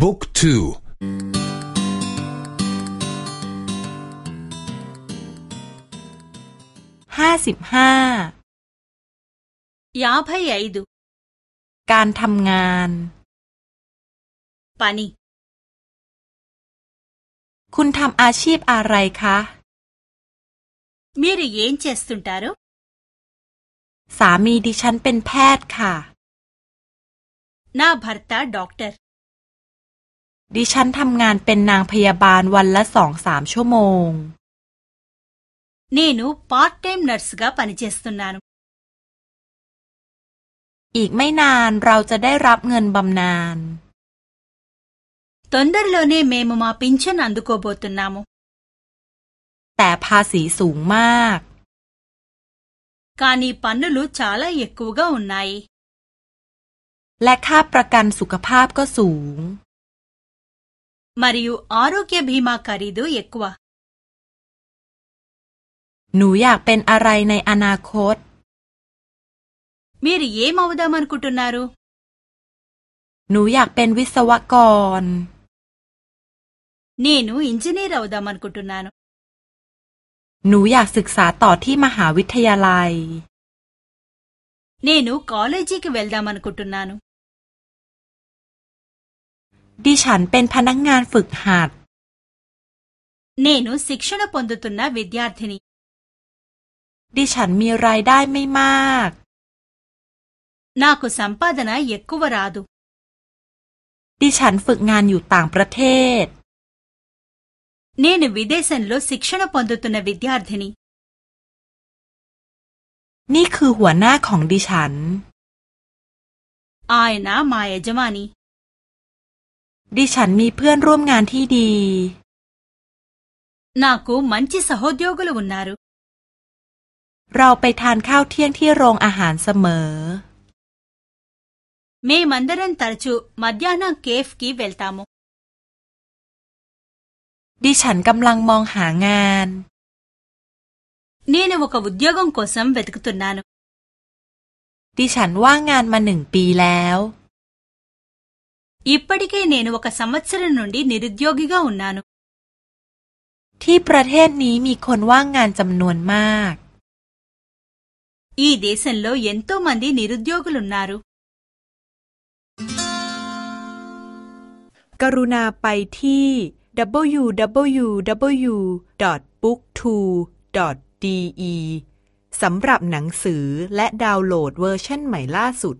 บุ๊กทูห้าสิบห้ายาพยายดูการทำงานปานีคุณทำอาชีพอะไรคะมีรเย็นเจสตุนตารุสามีดิฉันเป็นแพทย์ค่ะน้าบาร์ตา ด็อกเตอร์ดิฉันทำงานเป็นนางพยาบาลวันละสองสามชั่วโมงนี่นูพาร์ทไทม์นัร์สกาปนิเจสตุนนานุอีกไม่นานเราจะได้รับเงินบำนาญตอนเดอร์โลเน่เมมมาพินชันอันดุโกโบตุนนามุแต่ภาษีสูงมาก కానీ పన్నులు చాలా ఎక్కువగా ఉన్నాయి และค่าประกันสุขภาพก็สูง మరియు ఆరోగ్య బీమా ఖరీదు ఎక్కువ หนูอยากเป็นอะไรในอนาคต మీరు ఏమవుదామనుకుంటున్నారు หนูอยากเป็นวิศวกร నేను ఇంజనీర్ అవుదామనుకుంటున్నాను หนูอยากศึกษาต่อที่มหาวิทยาลัย నేను కాలేజీకి వెళ్దామనుకుంటున్నాను ดิฉันเป็นพนักงงานฝึกหัด నేను శిక్షణ పొందుతున్న విద్యార్థిని ดิฉันมีรายได้ไม่มาก నాకు సంపాదన ఎక్కువ రాదు ดิฉันฝึกงานอยู่ต่างประเทศ నేను విదేశంలో శిక్షణ పొందుతున్న విద్యార్థిని นี่คือหัวหน้าของดิฉัน ఆయన మా యజమాని ดิฉันมีเพื่อนร่วมงานที่ดี నాకు మంచి సహోద్యోగులు ఉన్నారు เราไปทานข้าวเที่ยงที่โรงอาหารเสมอ మేమందరం తరచూ మధ్యాహ్నం కేఫ్కి వెళ్తాము ดิฉันกำลังมองหางาน నేను ఒక ఉద్యోగం కోసం వెతుకుతున్నాను ดิฉันว่างงานมาหนึ่งปีแล้ว ఇప్పటికే నేను ఒక సంవత్సరం నుండి నిరుద్యోగిగా ఉన్నాను ที่ประเทศนี้มีคนว่างงานจำนวนมาก ఈ దేశంలో ఎంతో మంది నిరుద్యోగులున్నారు กรุณาไปที่ www.booktwo.de สำหรับหนังสือและดาวน์โหลดเวอร์ชันใหม่ล่าสุด